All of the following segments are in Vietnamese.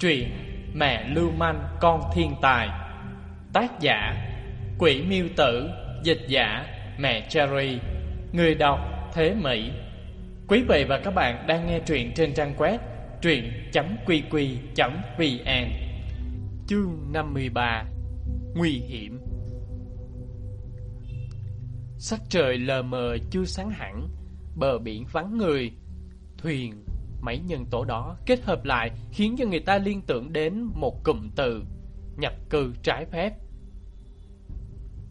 Truyện Mẹ Lưu Manh Con Thiên Tài. Tác giả, Quỷ Miêu Tử, Dịch giả, Mẹ Cherry, Người đọc, Thế Mỹ. Quý vị và các bạn đang nghe truyện trên trang web truyện.qq.vn Chương 53 Nguy hiểm. Sắc trời lờ mờ chưa sáng hẳn, Bờ biển vắng người, Thuyền Mấy nhân tố đó kết hợp lại khiến cho người ta liên tưởng đến một cụm từ nhập cư trái phép.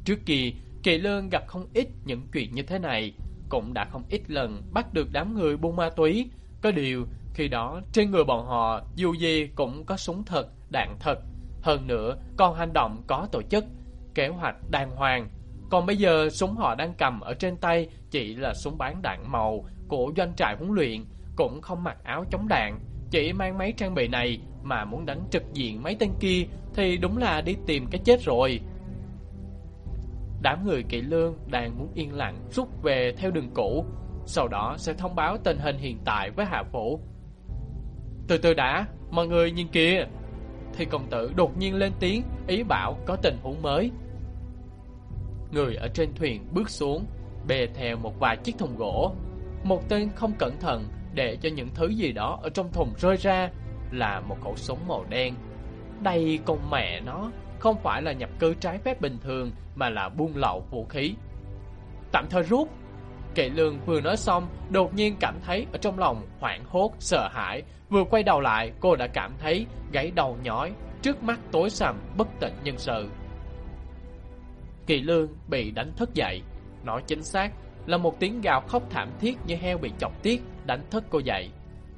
Trước kia, Kỳ Lương gặp không ít những chuyện như thế này, cũng đã không ít lần bắt được đám người buôn ma túy. Có điều, khi đó trên người bọn họ dù gì cũng có súng thật, đạn thật. Hơn nữa, còn hành động có tổ chức, kế hoạch đàng hoàng. Còn bây giờ, súng họ đang cầm ở trên tay chỉ là súng bán đạn màu của doanh trại huấn luyện, cũng không mặc áo chống đạn, chỉ mang mấy trang bị này mà muốn đánh trực diện mấy tên kia thì đúng là đi tìm cái chết rồi. Đám người kỵ lương đang muốn yên lặng rút về theo đường cũ, sau đó sẽ thông báo tình hình hiện tại với Hạ Phủ. Từ từ đã, mọi người nhìn kìa. Thì công tử đột nhiên lên tiếng, ý bảo có tình huống mới. Người ở trên thuyền bước xuống, bè theo một vài chiếc thùng gỗ. Một tên không cẩn thận để cho những thứ gì đó ở trong thùng rơi ra là một khẩu súng màu đen. Đây con mẹ nó, không phải là nhập cư trái phép bình thường mà là buôn lậu vũ khí. Tạm thời rút. Kệ lương vừa nói xong, đột nhiên cảm thấy ở trong lòng hoảng hốt, sợ hãi. Vừa quay đầu lại, cô đã cảm thấy gáy đầu nhói, trước mắt tối sầm, bất tỉnh nhân sự. Kỳ lương bị đánh thức dậy. Nói chính xác là một tiếng gào khóc thảm thiết như heo bị chọc tiết đánh thức cô dậy.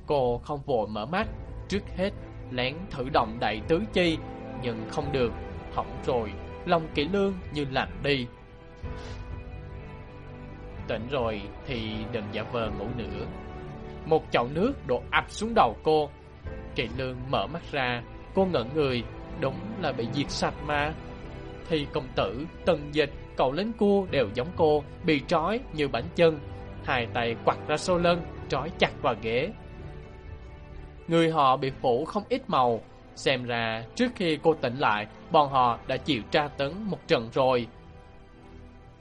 Cô không vội mở mắt, trước hết lén thử động đậy tứ chi, nhưng không được, hỏng rồi, lòng kỹ lương như lạnh đi. Tỉnh rồi thì đừng giả vờ ngủ nữa. Một chậu nước đổ ập xuống đầu cô. Kỵ lương mở mắt ra, cô ngẩn người, đúng là bị diệt sạch mà. Thì công tử, tần dịch, cậu lính cua đều giống cô, bị trói như bánh chân. Hai tay quặt ra sau lưng, trói chặt vào ghế. Người họ bị phủ không ít màu, xem ra trước khi cô tỉnh lại, bọn họ đã chịu tra tấn một trận rồi.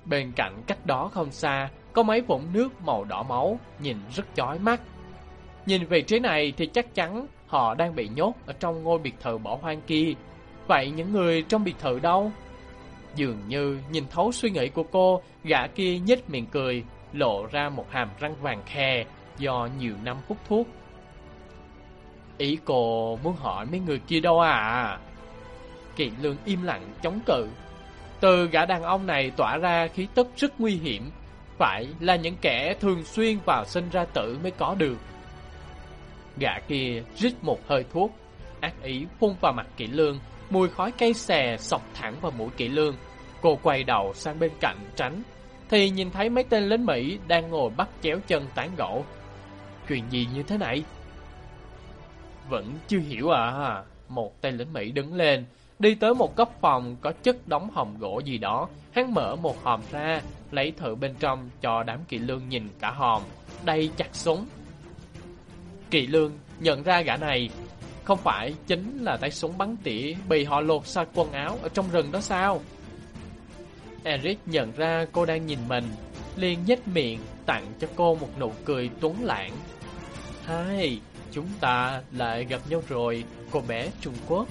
Bên cạnh cách đó không xa, có mấy vũng nước màu đỏ máu, nhìn rất chói mắt. Nhìn vị trí này thì chắc chắn họ đang bị nhốt ở trong ngôi biệt thự bỏ hoang kia. Vậy những người trong biệt thự đâu? Dường như nhìn thấu suy nghĩ của cô, gã kia nhếch miệng cười, lộ ra một hàm răng vàng khe, do nhiều năm hút thuốc. Ý cô muốn hỏi mấy người kia đâu à? Kỳ lương im lặng chống cự. Từ gã đàn ông này tỏa ra khí tức rất nguy hiểm, phải là những kẻ thường xuyên vào sinh ra tử mới có được. Gã kia rít một hơi thuốc, ác ý phun vào mặt kỹ lương, mùi khói cây xè sọc thẳng vào mũi kỹ lương. Cô quay đầu sang bên cạnh tránh, thì nhìn thấy mấy tên lính Mỹ đang ngồi bắt chéo chân tán gỗ, Chuyện gì như thế này? Vẫn chưa hiểu à. Một tên lính Mỹ đứng lên, đi tới một góc phòng có chất đóng hòm gỗ gì đó. Hắn mở một hòm ra, lấy thử bên trong cho đám kỵ lương nhìn cả hòm, đầy chặt súng. Kỵ lương nhận ra gã này, không phải chính là tay súng bắn tỉa bị họ lột xa quần áo ở trong rừng đó sao? Eric nhận ra cô đang nhìn mình, liền nhếch miệng tặng cho cô một nụ cười tuấn lãng. Hai, chúng ta lại gặp nhau rồi, cô bé Trung Quốc.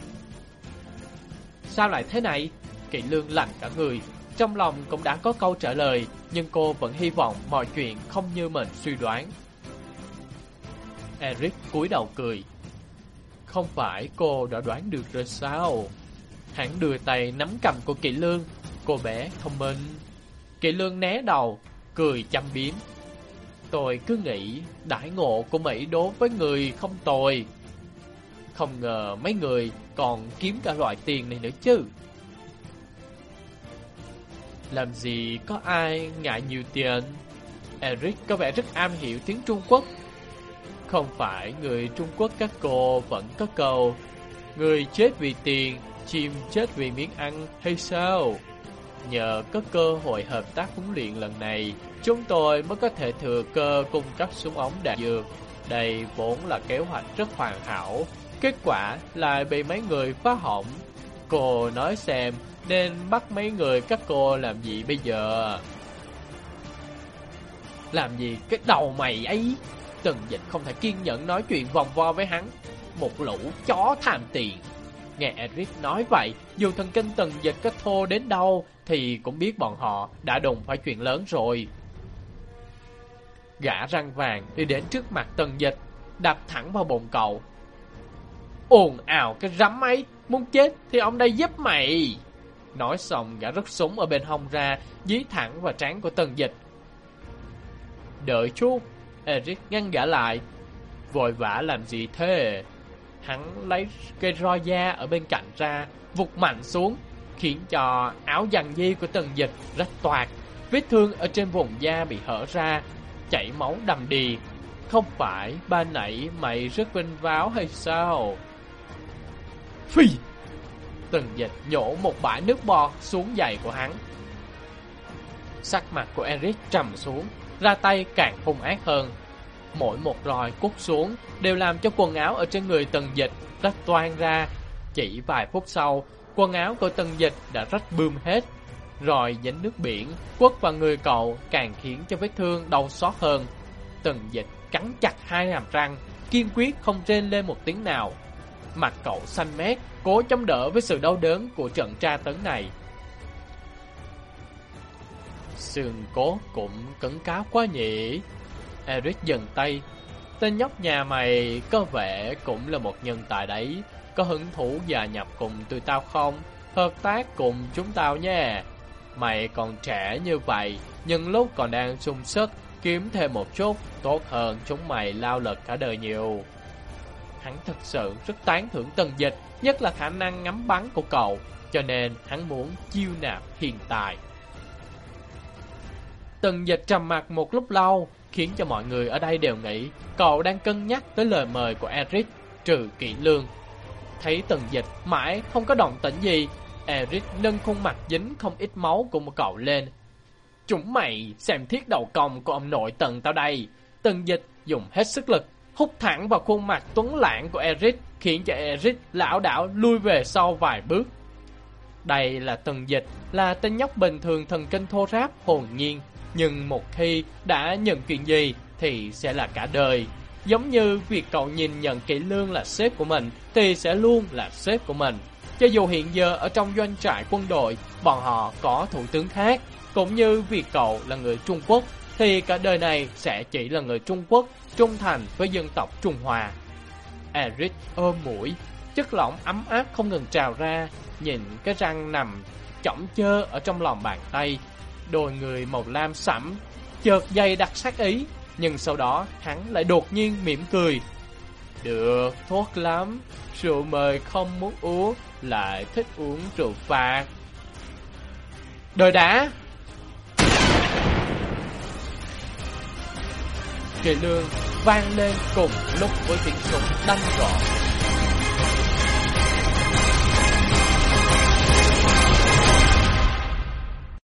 Sao lại thế này? Kỵ lương lạnh cả người, trong lòng cũng đã có câu trả lời, nhưng cô vẫn hy vọng mọi chuyện không như mình suy đoán. Eric cúi đầu cười. Không phải cô đã đoán được rồi sao? Hắn đưa tay nắm cầm của Kỵ Lương, cô bé thông minh. Kỵ Lương né đầu, cười chăm biếm. Tôi cứ nghĩ đãi ngộ của Mỹ đối với người không tồi. Không ngờ mấy người còn kiếm cả loại tiền này nữa chứ. Làm gì có ai ngại nhiều tiền? Eric có vẻ rất am hiểu tiếng Trung Quốc. Không phải người Trung Quốc các cô vẫn có câu Người chết vì tiền, chim chết vì miếng ăn hay sao? Nhờ có cơ hội hợp tác huấn luyện lần này, chúng tôi mới có thể thừa cơ cung cấp súng ống đạn dược. Đây vốn là kế hoạch rất hoàn hảo, Kết quả lại bị mấy người phá hỏng. Cô nói xem nên bắt mấy người các cô làm gì bây giờ? Làm gì cái đầu mày ấy? Tần dịch không thể kiên nhẫn nói chuyện vòng vo với hắn. Một lũ chó tham tiền. Nghe Eric nói vậy, dù thần kinh tần dịch có thô đến đâu, thì cũng biết bọn họ đã đụng phải chuyện lớn rồi. Gã răng vàng đi đến trước mặt tần dịch, đập thẳng vào bồn cậu. ồn ào cái rắm ấy, muốn chết thì ông đây giúp mày. Nói xong gã rút súng ở bên hông ra, dí thẳng vào trán của tần dịch. Đợi chút, Eric ngăn gã lại. Vội vã làm gì thế? Hắn lấy cây roi da ở bên cạnh ra, vụt mạnh xuống, khiến cho áo dằn di của tần dịch rách toạc. Vết thương ở trên vùng da bị hở ra, chảy máu đầm đì. Không phải ba nãy mày rất vinh váo hay sao? Phi! Tần dịch nhổ một bãi nước bọt xuống giày của hắn. Sắc mặt của Eric trầm xuống, ra tay càng hung ác hơn. Mỗi một roi cút xuống đều làm cho quần áo ở trên người tần dịch rách toan ra. Chỉ vài phút sau, quần áo của tần dịch đã rách bươm hết. Rồi dính nước biển, quất vào người cậu càng khiến cho vết thương đau xót hơn. Tần dịch cắn chặt hai hàm răng, kiên quyết không rên lên một tiếng nào. Mặt cậu xanh mét, cố chống đỡ với sự đau đớn của trận tra tấn này xương cố cũng cứng cáo quá nhỉ. Eric dừng tay. Tên nhóc nhà mày có vẻ cũng là một nhân tài đấy. Có hứng thú gia nhập cùng tụi tao không? Hợp tác cùng chúng tao nha. Mày còn trẻ như vậy, nhưng lúc còn đang sung sức, kiếm thêm một chút, tốt hơn chúng mày lao lực cả đời nhiều. Hắn thật sự rất tán thưởng tần dịch, nhất là khả năng ngắm bắn của cậu, cho nên hắn muốn chiêu nạp hiện tại. Tần dịch trầm mặt một lúc lâu, khiến cho mọi người ở đây đều nghĩ cậu đang cân nhắc tới lời mời của Eric, trừ kỹ lương. Thấy tần dịch mãi không có động tĩnh gì, Eric nâng khuôn mặt dính không ít máu của một cậu lên. Chúng mày xem thiết đầu công của ông nội tần tao đây. Tần dịch dùng hết sức lực, hút thẳng vào khuôn mặt tuấn lãng của Eric, khiến cho Eric lão đảo lui về sau vài bước. Đây là tần dịch, là tên nhóc bình thường thần kinh thô ráp, hồn nhiên, nhưng một khi đã nhận chuyện gì thì sẽ là cả đời. Giống như việc cậu nhìn nhận kỹ lương là sếp của mình thì sẽ luôn là sếp của mình. Cho dù hiện giờ ở trong doanh trại quân đội, bọn họ có thủ tướng khác, cũng như việc cậu là người Trung Quốc, thì cả đời này sẽ chỉ là người Trung Quốc trung thành với dân tộc Trung Hoa. Eric ôm mũi, chất lỏng ấm áp không ngừng trào ra, nhìn cái răng nằm chỏng chơ ở trong lòng bàn tay, đôi người màu lam sẫm, chợt dày đặc sắc ý, nhưng sau đó hắn lại đột nhiên mỉm cười. Được, tốt lắm, rượu mời không muốn uống, lại thích uống rượu phạt. Đời đã! Kỳ lương vang lên cùng lúc với tiếng súng đanh gọn